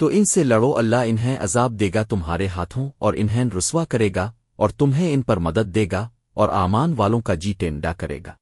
تو ان سے لڑو اللہ انہیں عذاب دے گا تمہارے ہاتھوں اور انہیں رسوا کرے گا اور تمہیں ان پر مدد دے گا اور آمان والوں کا جی ٹینڈا کرے گا۔